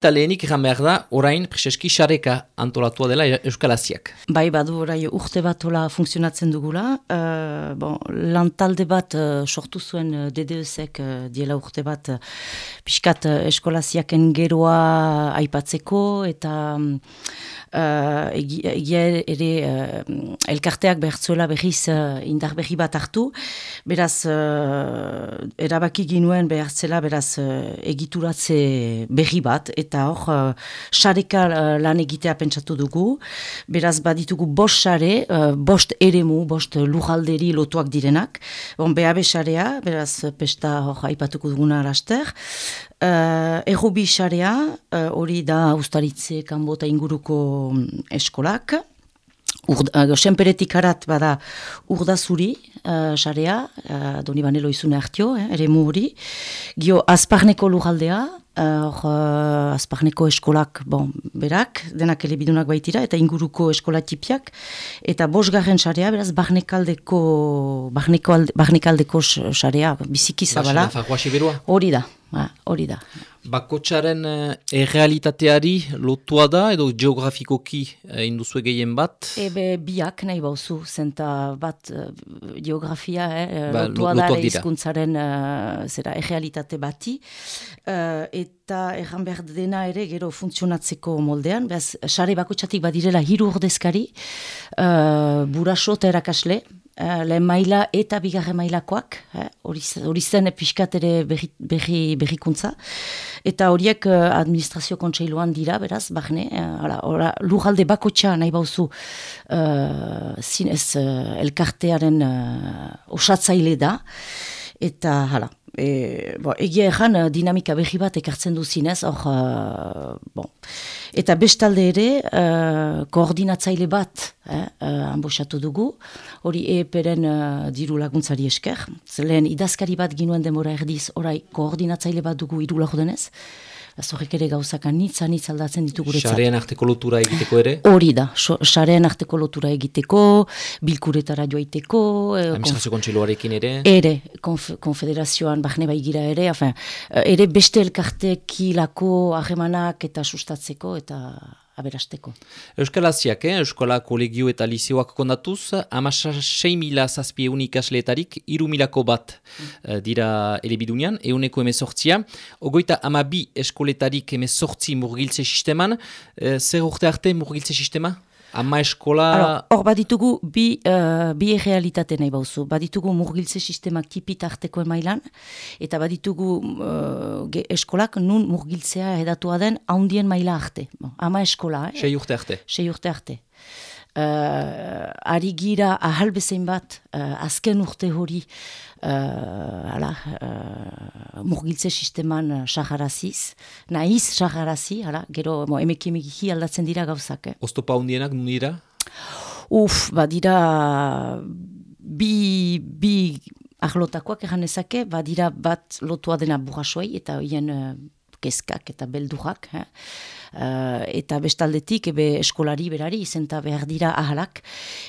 Eta lehenik egan behar da, orain, preseski xareka antolatua dela Euskal Aziak. Bai, badu orai urte bat hola funtzionatzen dugula. Uh, bon, lantalde bat uh, sortu zuen uh, DDS-ek uh, diela urte bat uh, pixkat uh, eskolaziaken geroa aipatzeko eta uh, egia ere uh, elkarteak behartzuela behiz uh, indar behi bat hartu. Beraz, uh, erabaki ginuen behartzela beraz uh, egituratze behi bat eta hor, uh, sareka uh, lan egitea pentsatu dugu. Beraz, baditugu bost sare, uh, bost eremu, bost lujalderi lotuak direnak. Bon, BAB sarea, beraz, pesta hor haipatuko duguna araster. Uh, Errobi sarea, hori da ustaritze kanbota inguruko mm, eskolak. Uh, senperetik harat bada urdazuri uh, sarea, uh, doni banelo izune hartio, eh, ere hori. Gio, azparneko lujaldea, Hor, uh, azparneko eskolak, bon, berak, denak elebidunak baitira, eta inguruko eskola tipiak, eta bosgarren sarea, beraz, barnekaldeko, barnekaldeko sarea, biziki zabala. Hori da, ba, hori da. Bakotxaren eh, errealitateari lotua da edo geografikoki eh, induzue gehien bat? Ebe biak nahi bauzu, zenta bat geografia eh, ba, lotua da izkuntzaren uh, zera errealitate bati. Uh, eta erran behar dena ere gero funtzionatzeko moldean, behaz, sare bakotxatik badirela hiru ordezkari, uh, buraso eta erakasle, Uh, lehen maila eta bigarre mailakoak, hori eh, zen pixkat ere berrikuntza. Eta horiek uh, administrazio kontseiluan dira, beraz, bahne, uh, lujalde bakotxa nahi bauzu uh, zinez uh, elkartearen uh, osatzaile da. Eta, hala, e, bo, egia ezan dinamika behi bat ekartzen du zinez, hor, uh, bon. Eta bestalde ere, uh, koordinatzaile bat eh, uh, dugu, hori EEP-ren uh, diru laguntzari esker. Lehen idazkari bat ginuen demora erdiz, orai koordinatzaile bat dugu iru denez. Azorrek ere gauzak anitza, anitza aldatzen ditu guretzat. Xarean arteko lotura egiteko ere? Hori da, xarean arteko lotura egiteko, bilkuretara joaiteko. Eh, Administrazio kontsiloarekin ere? Ere, konf konfederazioan bahne baigira ere, afen, ere beste elkartekilako ahemanak eta sustatzeko eta aberasteko. Euskal Aziak, eh? Euskala kolegio eta lizioak kondatuz, amasa 6 mila zazpie unikasleetarik, iru milako bat mm. dira elebidunean, euneko emezortzia. Ogoita ama bi eskoletarik emezortzi murgiltze sisteman. E, zer urte arte murgiltze sistema? Ama eskola... Hor, baditugu bi, uh, bi realitate nahi bauzu. Baditugu murgiltze sistemak tipit arteko emailan, eta baditugu uh, eskolak nun murgiltzea edatua den haundien maila arte. Ama eskola, eh? Sei urte arte. Sei urte arte. Uh, ari gira ahalbezein bat, uh, azken urte hori, uh, ala, uh, murgiltze sisteman saharaziz, nahiz saharazi, ala, gero mo, emeki aldatzen dira gauzak. Eh? Oztopa hundienak nun dira? Uf, ba dira bi, bi ahlotakoak egan ezake, ba dira bat lotua dena burrasoei eta hien uh, keskak eta beldurak. Eh? Uh, eta bestaldetik ebe eskolari berari izenta behar dira ahalak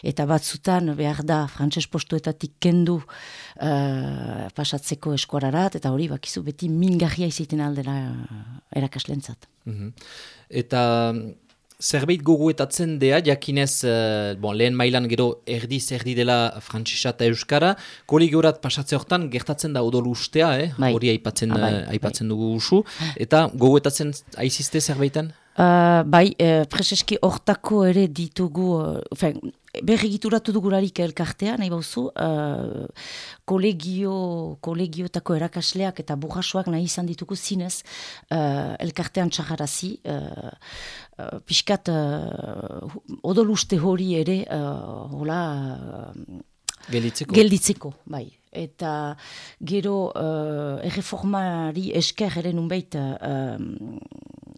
eta batzutan behar da frantses postuetatik kendu uh, pasatzeko eskuararat eta hori bakizu beti mingarria iziten aldera uh, erakaslentzat. Mm Eta zerbait goguetatzen dea, jakinez, uh, bon, lehen mailan gero erdiz erdi dela frantzisa eta euskara, kolegiorat pasatze hortan gertatzen da odol ustea, eh? bai. hori aipatzen, ah, bai, uh, aipatzen bai. dugu usu, eta goguetatzen aizizte zerbaitan? Uh, bai, uh, preseski hortako ere ditugu, uh, berri gituratu dugularik elkartea, nahi bauzu, uh, kolegio, kolegiotako erakasleak eta burrasoak nahi izan ditugu zinez uh, elkartean txagarazi, uh, uh, pixkat uh, odoluste hori ere, uh, hola, uh, Gelditzeko. Gelditzeko, bai. Eta gero uh, erreformari esker ere nunbait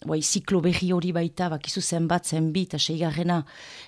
bai, ziklo behi hori baita, bakizu zenbat, zenbit, eta seigarrena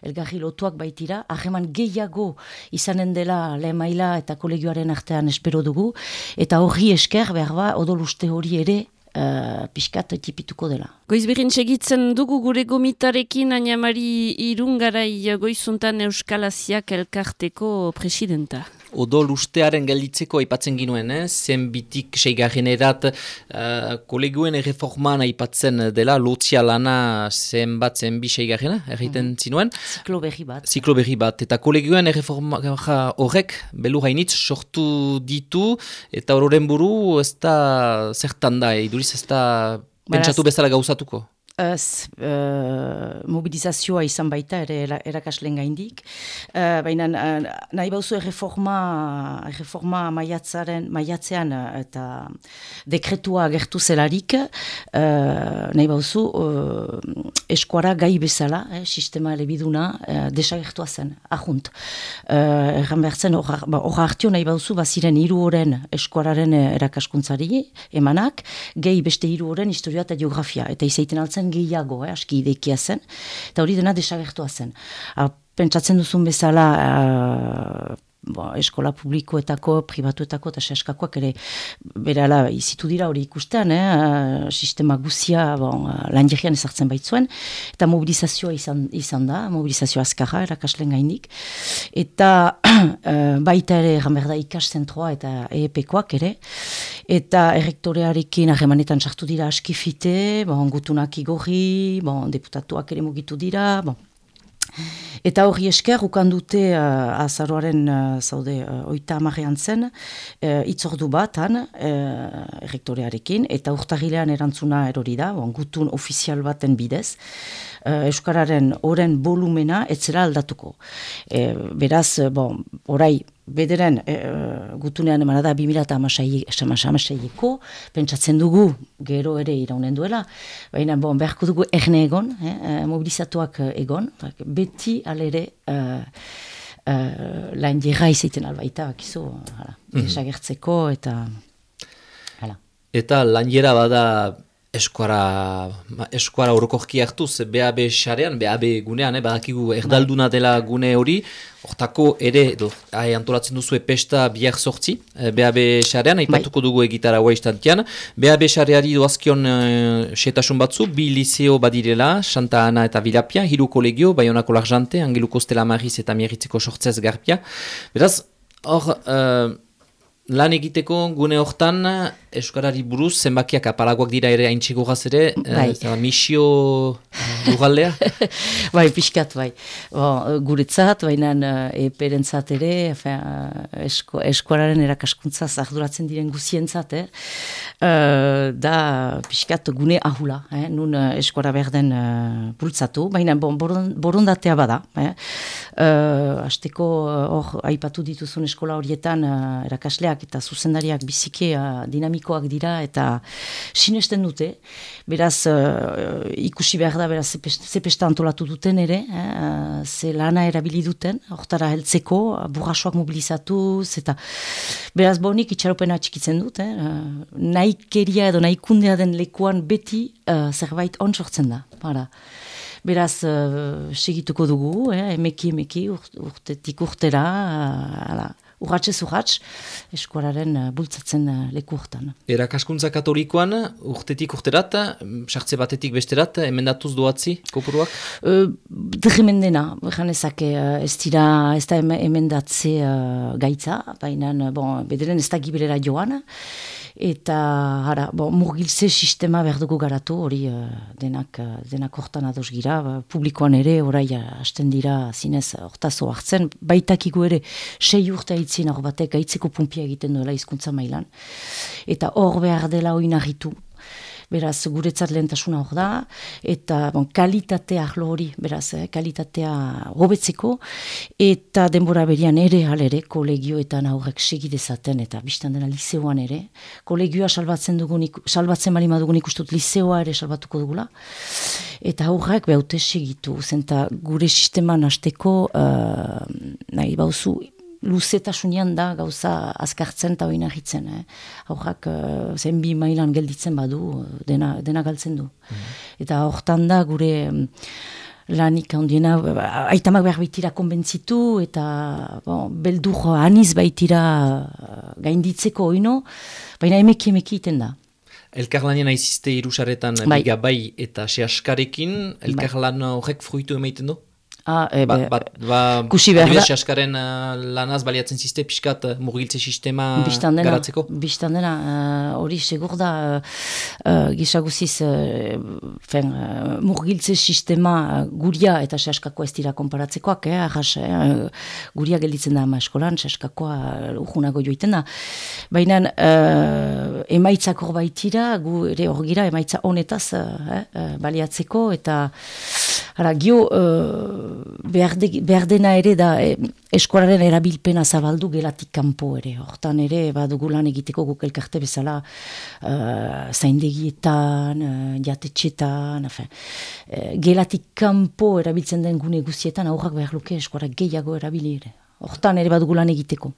elgarri lotuak baitira, ahreman gehiago izanen dela lehen maila eta kolegioaren artean espero dugu, eta horri esker, behar ba, odoluste hori ere, Uh, piskat tipituko dela. Goizberin segitzen dugu gure gomitarekin Añamari Irungarai goizuntan Euskal Asiak elkarteko presidenta. Odol ustearen gelditzeko aipatzen ginuen, eh? zen bitik seigarren erat uh, koleguen erreforman aipatzen dela, lotzia lana zen bat zen bi seigarrena, erreiten mm zinuen. Ziklo berri bat. Ziklo berri bat, eta koleguen erreforma horrek, belu hainitz, sortu ditu, eta horren buru ez da zertan da, iduriz ez da pentsatu bezala gauzatuko. Ez, uh, mobilizazioa izan baita ere erakaslen gaindik. Uh, Baina uh, nahi bauzu erreforma, erreforma maiatzaren, maiatzean eta dekretua gertu zelarik, uh, nahi bauzu uh, eskuara gai bezala, eh, sistema elebiduna, uh, desagertua zen, ahunt. Uh, erran behar zen, hor ba, hartio nahi bauzu, baziren hiru horren eskuararen erakaskuntzari emanak, gehi beste hiru horren historia eta geografia, eta izaiten altzen gehiago, eh, aski idekia zen, eta hori dena desagertua zen. A, pentsatzen duzun bezala, uh, bo, eskola publikoetako, pribatuetako eta seskakoak ere berala izitu dira hori ikustean, eh, sistema guzia bon, lan jirrian ezartzen baitzuen, eta mobilizazioa izan, izan da, mobilizazioa azkarra, erakaslen gainik, eta eh, baita ere da ikas zentroa eta EEP-koak ere, eta errektorearekin harremanetan sartu dira askifite, bon, gutunak igorri, bon, deputatuak ere mugitu dira, bon, Eta hori esker, ukan dute uh, azaroaren uh, zaude uh, oita amarrean zen, uh, itzordu bat han, uh, errektorearekin, eta urtahilean erantzuna erori da, gutun ofizial baten bidez, uh, Euskararen oren volumena etzera aldatuko. E, beraz, bon, orai, bederen e, gutunean emana da 2008ko, pentsatzen dugu gero ere iraunen duela, baina bon, beharko dugu erne egon, eh, mobilizatuak egon, beti alere e, e, lan jera izaiten albaita, bakizu, desagertzeko mm eta... Hala. Eta lan bada eskuara, eskuara orokorki hartuz, BAB xarean, BAB gunean, eh, badakigu erdalduna dela gune hori, hortako ere, do, ahi, antolatzen duzu pesta biak sortzi, eh, BAB xarean, aipatuko bai. dugu egitara hoa istantian, BAB xareari doazkion uh, setasun batzu, bi liceo badirela, Santa Ana eta Vilapia, hiru kolegio, Bayonako Larjante, Angeluko Stella Mariz eta Mieritzeko sortzez Garpia. Beraz, hor, uh, lan egiteko gune hortan Euskarari buruz zenbakiak apalagoak dira ere haintxiko gaz ere, eh, bai. e, misio lugaldea? bai, pixkat, bai. Bo, guretzat, baina e, perentzat ere, esko, eskuararen erakaskuntza zarduratzen diren guzientzat, eh? e, da pixkat gune ahula, eh? nun eskuara berden e, bultzatu, baina bon, borondatea bada. Eh? E, azteko hor aipatu dituzun eskola horietan erakasleak eta zuzendariak biziki dinamiko dinamikoak dira eta sinesten dute. Beraz, uh, ikusi behar da, beraz, ze pesta antolatu duten ere, eh, ze lana erabili duten, hortara heltzeko, burrasoak mobilizatuz, eta beraz, bonik itxaropena txikitzen dut, eh, nahi keria edo nahi kundea den lekuan beti uh, zerbait onsortzen da. Para. Beraz, uh, segituko dugu, eh, emeki, emeki, urtetik urtera, uh, urratxez urratx, eskuararen uh, bultzatzen uh, leku urtan. Erakaskuntza katolikoan, urtetik urterat, sartze batetik besterat, emendatuz doatzi, kopuruak? Uh, Dremendena, ezake, uh, ez dira, ez da emendatze uh, gaitza, baina, bon, bederen ez da gibelera joan, eta hara, bon, murgiltze sistema behar dugu garatu, hori uh, denak, uh, denak hortan ados gira, ba, publikoan ere, orai hasten dira zinez hortazo hartzen, baitakigu ere, sei urte aitzien hor batek gaitzeko pumpia egiten duela hizkuntza mailan, eta hor behar dela hori beraz guretzat lehentasuna hor da, eta bon, kalitatea ahlo hori, beraz, eh, kalitatea hobetzeko, eta denbora berian ere halere, kolegioetan aurrek segidezaten, eta biztan dena liseoan ere, kolegioa salbatzen dugun, salbatzen malima dugun ikustut liseoa ere salbatuko dugula, eta aurrek behaute segitu, zenta gure sisteman hasteko, uh, nahi bauzu, luzetasunean da gauza azkartzen eta hori nahitzen. Eh? Aurrak uh, zen bi mailan gelditzen badu, dena, dena galtzen du. Mhm. Eta hortan da gure um, lanik handiena, aitamak behar baitira konbentzitu eta bon, beldur aniz baitira uh, gainditzeko oino, baina emeki emeki iten da. Elkarlanean aizizte irusaretan bai. bai eta se askarekin, elkarlan horrek fruitu emaiten du? Ah, e, Ba, ba, ba, Kusi behar da. askaren uh, lanaz baliatzen ziste pixkat uh, murgiltze sistema Bistan dena, garatzeko? bistan dena, eh, hori segur da, uh, uh, gisaguziz, uh, fen, uh, murgiltze sistema uh, guria eta sehaskako ez dira konparatzekoak, eh, arras, eh, guria gelditzen da ama eskolan, sehaskakoa uh, urgunago joiten da. Baina uh, emaitzak hor baitira, gu ere hor gira emaitza honetaz uh, eh, baliatzeko, eta Hala, gio, uh, behar, de, behar dena ere da eh, eskolaren erabilpena zabaldu gelatik kanpo ere. Hortan ere, badugu lan egiteko guk elkarte bezala uh, zaindegietan, uh, jatetxetan, afen, uh, gelatik kanpo erabiltzen den gune guztietan aurrak behar luke eskola gehiago erabili ere. Hortan ere badugu lan egiteko.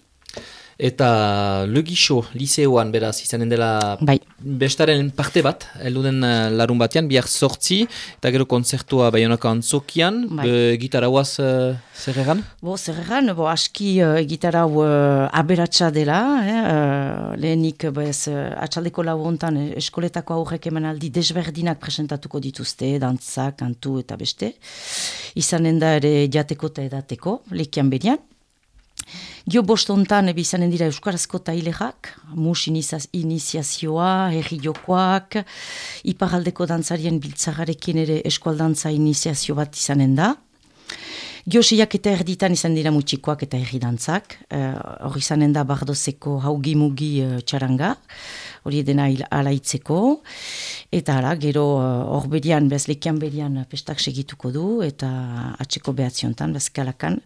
Eta Legixo, liseoan beraz izanen dela Bai. bestaren parte bat, elduden uh, larun batean, bihar sortzi, eta gero konzertua baionako antzokian, Bai. be, gitarauaz uh, zer egan? Bo, zer erran, bo, aski uh, gitarra hau uh, aberatsa dela, eh, uh, lehenik bez, uh, atxaldeko lau hontan eh, eskoletako aurrek emanaldi desberdinak presentatuko dituzte, dantza, kantu eta beste. Izanen da ere jateko eta edateko, lekian berian. Gio bost hontan bizanen dira Euskarazko tailerak, mus iniziaz, iniziazioa, herri jokoak, iparaldeko dantzarien biltzagarekin ere eskualdantza iniziazio bat izanen da. Giosiak eta erditan izan dira mutxikoak eta herri dantzak, eh, hori izanen da bardozeko haugi-mugi uh, txaranga, hori dena hil- alaitzeko, eta hala, gero eh, hor berian, bez lekian berian pestak segituko du, eta atseko behatziontan, bez kalakan,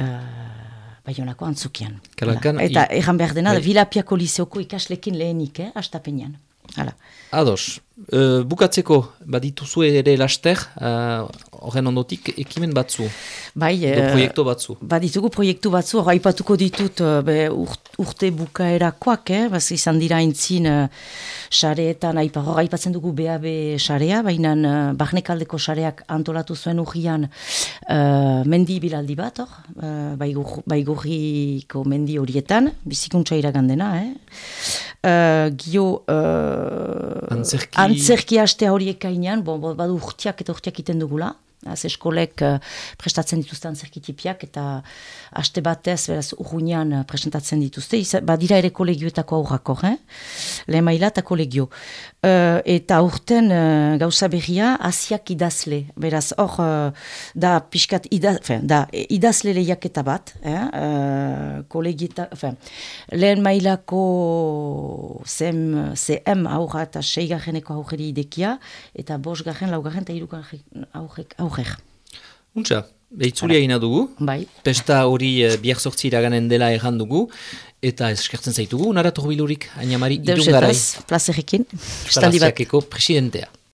uh, Baionako antzukian. Kalakan. Eta i- erran behar dena, bai. Vilapiako liseoko ikaslekin lehenik, eh, astapenean. Hala. Ados, uh, bukatzeko badituzue ere laster, uh, horren ondotik ekimen batzu, Bai, do eh, proiektu batzu. Baditugu proiektu batzu, hor aipatuko ditut eh, be, urt, urte bukaerakoak, eh? Baz, izan dira intzin uh, sareetan, aipa, hor aipatzen dugu BAB sarea, baina uh, barnekaldeko sareak antolatu zuen urrian uh, mendi bilaldi bat, hor, uh, baigur, baigurriko mendi horietan, bizikuntza iragandena, eh? Uh, gio, uh, Antzerki- antzerki astea horiek kainean, bon, bo, badu urtiak eta urtiak iten dugula, Az eskolek uh, prestatzen dituzte antzerkitipiak eta aste batez, beraz, urruinean uh, presentatzen dituzte. Iza, badira ere kolegioetako aurrako, eh? lehen maila eta kolegio. Uh, eta urten gauza berria, asiak idazle. Beraz, hor, da pixkat ida, fen, da, idazle lehiaketa bat, eh? kolegieta, fen, lehen mailako zem, CM aurra eta seigarreneko aurreri idekia, eta bosgarren, laugarren eta hirugarren aurrek, aurrer. Untxa, behitzulia ina dugu, Bai. pesta hori uh, bihar sortzi iraganen dela erran dugu, eta eskertzen zaitugu, naratu bilurik, ainamari Deus idungarai, etaz, plazerekin. Estaldi bat. Euskal presidentea.